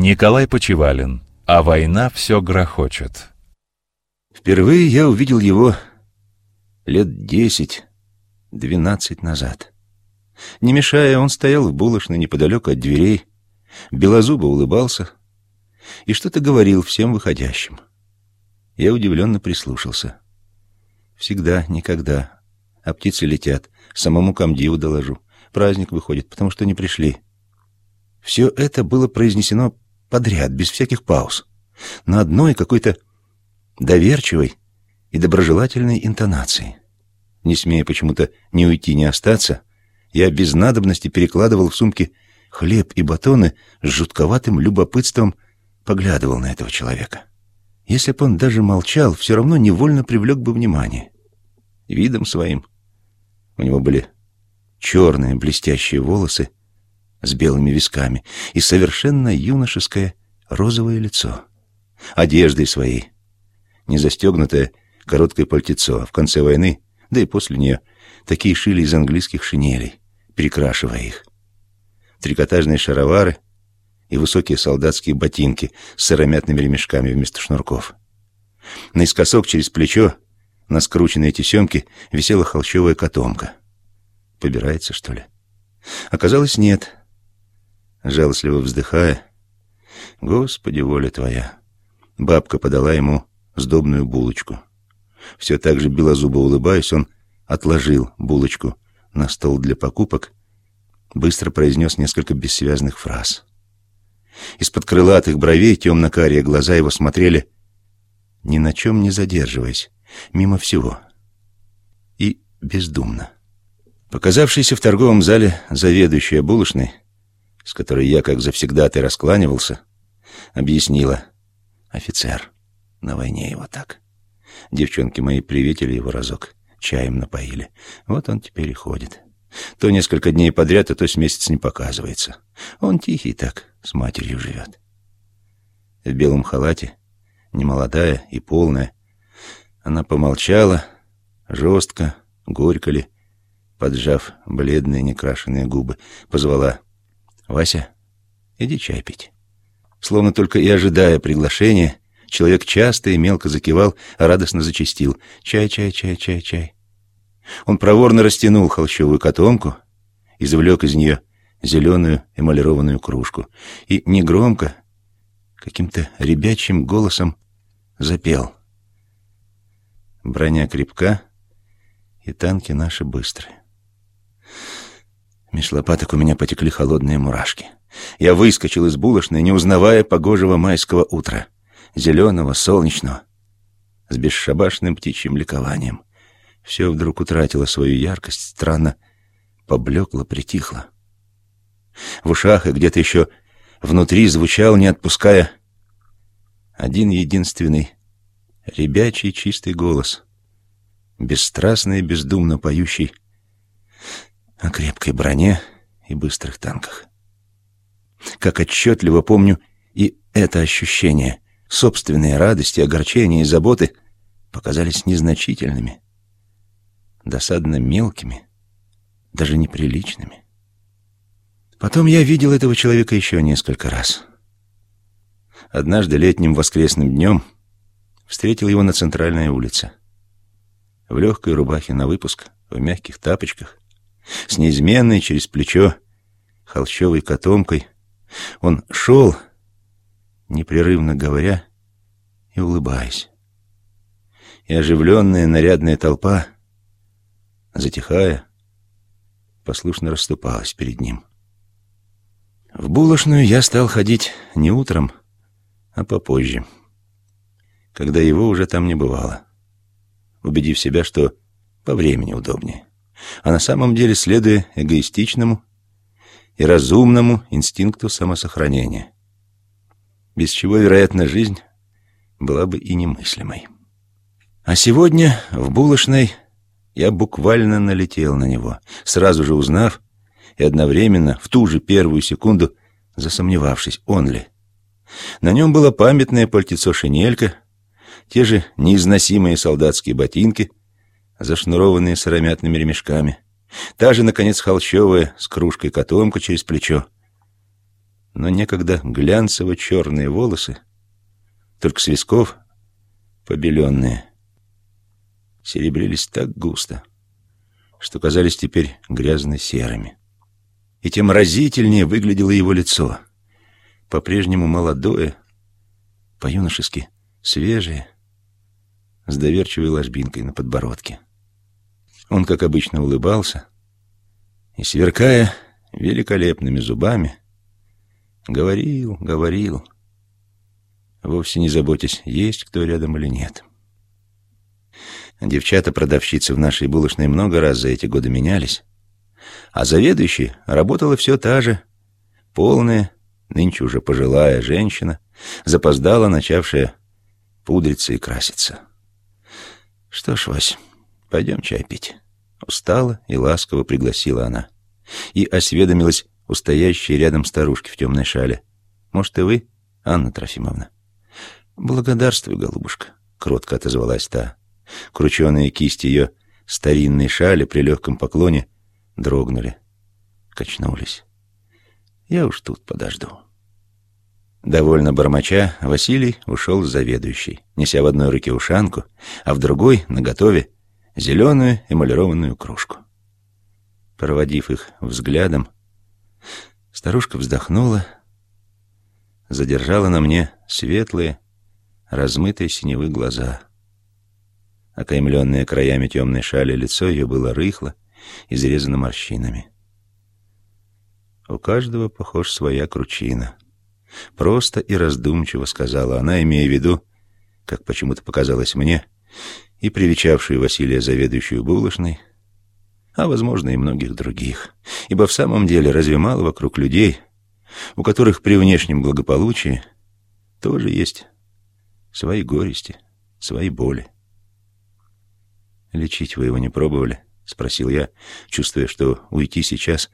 Николай Почевалин. А война все грохочет. Впервые я увидел его лет десять, двенадцать назад. Не мешая, он стоял в булочной неподалеку от дверей, белозубо улыбался и что-то говорил всем выходящим. Я удивленно прислушался. Всегда, никогда. А птицы летят. Самому комдиву доложу. Праздник выходит, потому что не пришли. Все это было произнесено подряд, без всяких пауз, на одной какой-то доверчивой и доброжелательной интонации. Не смея почему-то ни уйти, ни остаться, я без надобности перекладывал в сумки хлеб и батоны с жутковатым любопытством поглядывал на этого человека. Если бы он даже молчал, все равно невольно привлек бы внимание. Видом своим. У него были черные блестящие волосы с белыми висками и совершенно юношеское розовое лицо. Одеждой своей. Не застегнутое короткое пальтецо. В конце войны, да и после нее, такие шили из английских шинелей, перекрашивая их. Трикотажные шаровары — и высокие солдатские ботинки с сыромятными ремешками вместо шнурков. Наискосок через плечо на скрученные тесемки висела холщовая котомка. Побирается, что ли? Оказалось, нет. Жалостливо вздыхая, «Господи, воля твоя!» Бабка подала ему сдобную булочку. Все так же белозубо улыбаясь, он отложил булочку на стол для покупок, быстро произнес несколько бессвязных фраз. Из-под крылатых бровей темно-карие глаза его смотрели, ни на чем не задерживаясь, мимо всего. И бездумно. Показавшийся в торговом зале заведующая булочной, с которой я, как завсегдатый, раскланивался, объяснила. Офицер. На войне его так. Девчонки мои приветили его разок, чаем напоили. Вот он теперь и ходит. То несколько дней подряд, а то с месяц не показывается. Он тихий так, с матерью живет. В белом халате, немолодая и полная, она помолчала, жестко, горько ли, поджав бледные некрашенные губы, позвала «Вася, иди чай пить». Словно только и ожидая приглашения, человек часто и мелко закивал, а радостно зачастил «Чай, чай, чай, чай, чай». Он проворно растянул холщовую котомку, извлек из нее зеленую эмалированную кружку и негромко, каким-то ребячим голосом запел. Броня крепка, и танки наши быстрые. Меж лопаток у меня потекли холодные мурашки. Я выскочил из булочной, не узнавая погожего майского утра, зеленого, солнечного, с бесшабашным птичьим ликованием. Все вдруг утратило свою яркость, странно поблекло, притихло. В ушах и где-то еще внутри звучал, не отпуская, один единственный ребячий чистый голос, бесстрастный и бездумно поющий крепкой броне и быстрых танках. Как отчетливо помню и это ощущение, собственные радости, огорчения и заботы показались незначительными, досадно мелкими, даже неприличными. Потом я видел этого человека еще несколько раз. Однажды летним воскресным днем встретил его на центральной улице. В легкой рубахе на выпуск, в мягких тапочках, с неизменной через плечо холщовой котомкой. Он шел, непрерывно говоря и улыбаясь. И оживленная нарядная толпа, затихая, послушно расступалась перед ним. В булочную я стал ходить не утром, а попозже, когда его уже там не бывало, убедив себя, что по времени удобнее, а на самом деле следуя эгоистичному и разумному инстинкту самосохранения, без чего, вероятно, жизнь была бы и немыслимой. А сегодня в булочной я буквально налетел на него, сразу же узнав, и одновременно, в ту же первую секунду, засомневавшись, он ли. На нем было памятное пальтецо-шинелька, те же неизносимые солдатские ботинки, зашнурованные сыромятными ремешками, та же, наконец, холщовая с кружкой котомка через плечо. но некогда глянцево-черные волосы, только с висков побеленные, серебрились так густо, что казались теперь грязно-серыми. И тем разительнее выглядело его лицо, по-прежнему молодое, по-юношески свежее, с доверчивой ложбинкой на подбородке. Он, как обычно, улыбался и, сверкая великолепными зубами, говорил, говорил, вовсе не заботясь, есть кто рядом или нет. Девчата-продавщицы в нашей булочной много раз за эти годы менялись, а заведующей работала все та же, полная, нынче уже пожилая женщина, запоздала, начавшая пудриться и краситься. Что ж, Вась, пойдем чай пить. Устала и ласково пригласила она. И осведомилась у стоящей рядом старушки в темной шале. Может, и вы, Анна Трофимовна? Благодарствую, голубушка, кротко отозвалась та. Крученые кисти ее старинной шали при легком поклоне дрогнули, качнулись. Я уж тут подожду. Довольно бормоча, Василий ушел с заведующей, неся в одной руке ушанку, а в другой, наготове, зеленую эмалированную кружку. Проводив их взглядом, старушка вздохнула, задержала на мне светлые, размытые синевы глаза. Окаймленное краями темной шали лицо ее было рыхло, изрезано морщинами. У каждого, похож, своя кручина. Просто и раздумчиво сказала она, имея в виду, как почему-то показалось мне, и привечавшую Василия заведующую булочной, а, возможно, и многих других. Ибо в самом деле разве мало вокруг людей, у которых при внешнем благополучии тоже есть свои горести, свои боли. «Лечить вы его не пробовали?» — спросил я, чувствуя, что уйти сейчас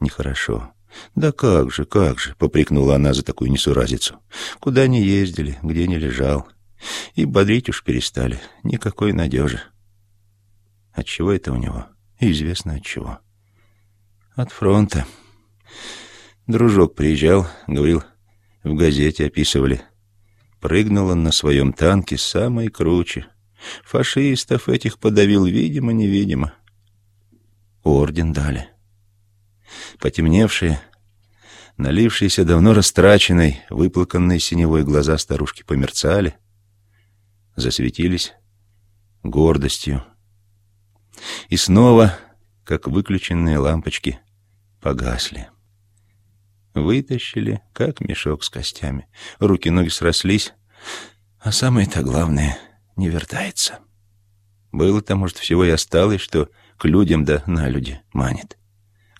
нехорошо. «Да как же, как же!» — попрекнула она за такую несуразицу. «Куда не ездили, где не лежал. И бодрить уж перестали. Никакой надежи». От чего это у него? Известно от чего. От фронта. Дружок приезжал, говорил, в газете описывали. Прыгнул он на своем танке самой круче. Фашистов этих подавил видимо-невидимо. Орден дали. Потемневшие, налившиеся давно растраченной, выплаканной синевой глаза старушки померцали, засветились гордостью. И снова, как выключенные лампочки, погасли. Вытащили, как мешок с костями. Руки-ноги срослись, а самое-то главное — не вертается. Было-то, может, всего и осталось, что к людям да на люди манит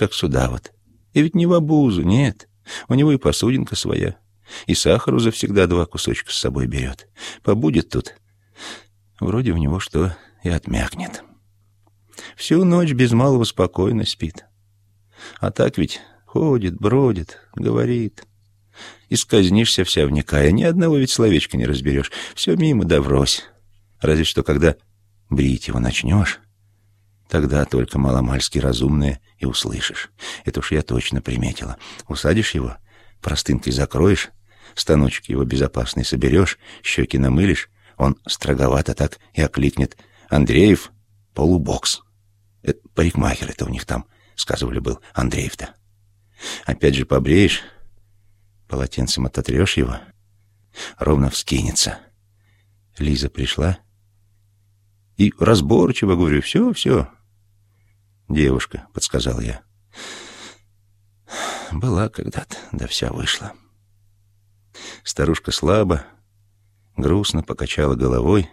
как сюда вот. И ведь не в обузу, нет. У него и посудинка своя. И сахару завсегда два кусочка с собой берет. Побудет тут. Вроде у него что и отмякнет. Всю ночь без малого спокойно спит. А так ведь ходит, бродит, говорит. И сказнишься вся вникая. Ни одного ведь словечка не разберешь. Все мимо да врозь. Разве что когда брить его начнешь, Тогда только маломальски разумное и услышишь. Это уж я точно приметила. Усадишь его, простынкой закроешь, станочек его безопасный соберешь, щеки намылишь, он строговато так и окликнет «Андреев, полубокс». Это парикмахер это у них там, сказывали, был Андреев-то. Опять же побреешь, полотенцем ототрешь его, ровно вскинется. Лиза пришла и разборчиво говорю, все, все, «Девушка», — подсказал я. «Была когда-то, да вся вышла». Старушка слабо, грустно покачала головой.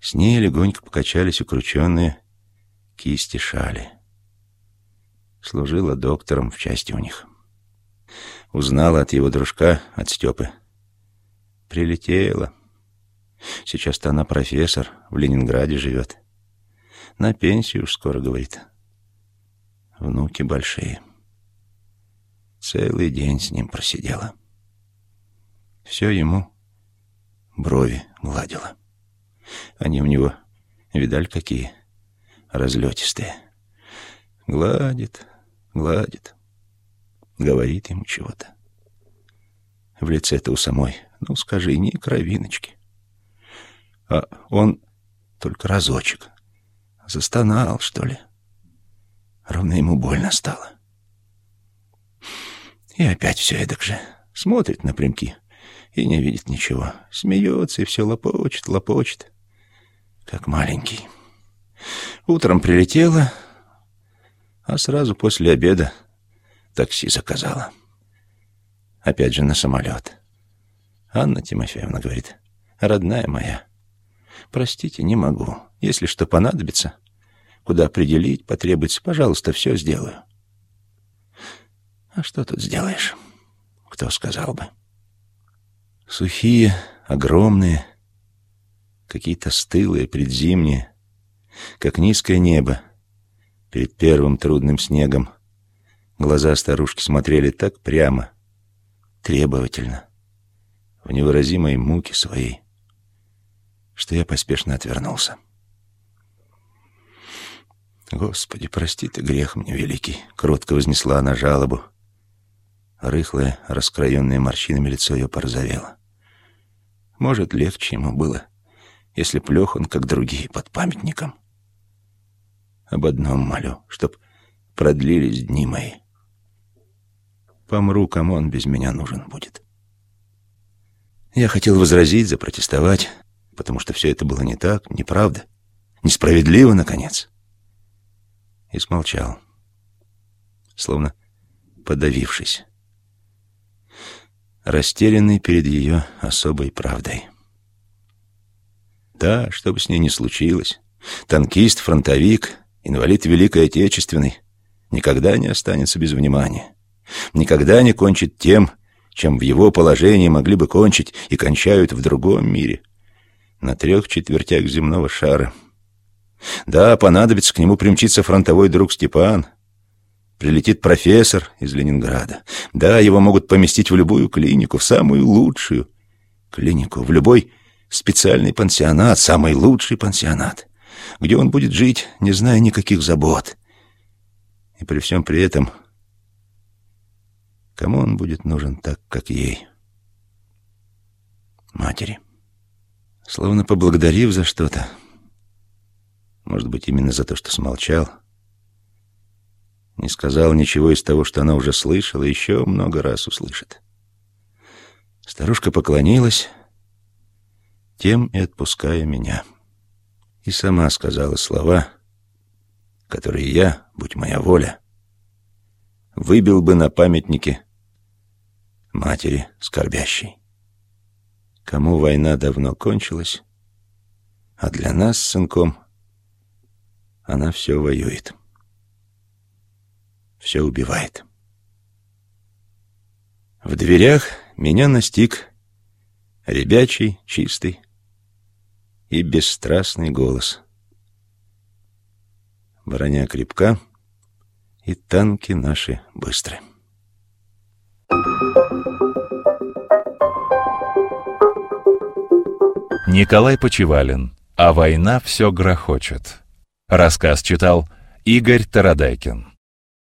С ней легонько покачались укрученные кисти шали. Служила доктором в части у них. Узнала от его дружка, от Степы. Прилетела. Сейчас-то она профессор, в Ленинграде живет. На пенсию уж скоро, говорит. Внуки большие. Целый день с ним просидела. Все ему брови гладила. Они у него, видаль, какие разлетистые. Гладит, гладит. говорит ему чего-то. В лице-то у самой, ну, скажи, ни кровиночки. А он только разочек. Застонал, что ли. Ровно ему больно стало. И опять все эдак же. Смотрит напрямки и не видит ничего. Смеется и все лопочет, лопочет, как маленький. Утром прилетела, а сразу после обеда такси заказала. Опять же на самолет. Анна Тимофеевна говорит, родная моя, простите, не могу. Если что понадобится, куда определить, потребуется, пожалуйста, все сделаю. А что тут сделаешь? Кто сказал бы? Сухие, огромные, какие-то стылые, предзимние, как низкое небо перед первым трудным снегом. Глаза старушки смотрели так прямо, требовательно, в невыразимой муке своей, что я поспешно отвернулся. «Господи, прости ты грех мне великий!» — кротко вознесла она жалобу. Рыхлое, раскроенное морщинами лицо ее порозовело. Может, легче ему было, если б он, как другие, под памятником. Об одном молю, чтоб продлились дни мои. Помру, кому он без меня нужен будет. Я хотел возразить, запротестовать, потому что все это было не так, неправда, несправедливо, наконец. И смолчал, словно подавившись растерянный перед ее особой правдой. Да, что бы с ней ни случилось, танкист, фронтовик, инвалид Великой Отечественной никогда не останется без внимания, никогда не кончит тем, чем в его положении могли бы кончить и кончают в другом мире, на трех четвертях земного шара. Да, понадобится к нему примчиться фронтовой друг Степан — Прилетит профессор из Ленинграда. Да, его могут поместить в любую клинику, в самую лучшую клинику, в любой специальный пансионат, самый лучший пансионат, где он будет жить, не зная никаких забот. И при всем при этом, кому он будет нужен так, как ей? Матери. Словно поблагодарив за что-то, может быть, именно за то, что смолчал, — не сказал ничего из того, что она уже слышала, еще много раз услышит. Старушка поклонилась, тем и отпуская меня. И сама сказала слова, которые я, будь моя воля, выбил бы на памятнике матери скорбящей. Кому война давно кончилась, а для нас с сынком она все воюет все убивает. В дверях меня настиг ребячий, чистый и бесстрастный голос. Броня крепка, и танки наши быстры. Николай Почевалин. А война все грохочет. Рассказ читал Игорь Тарадайкин.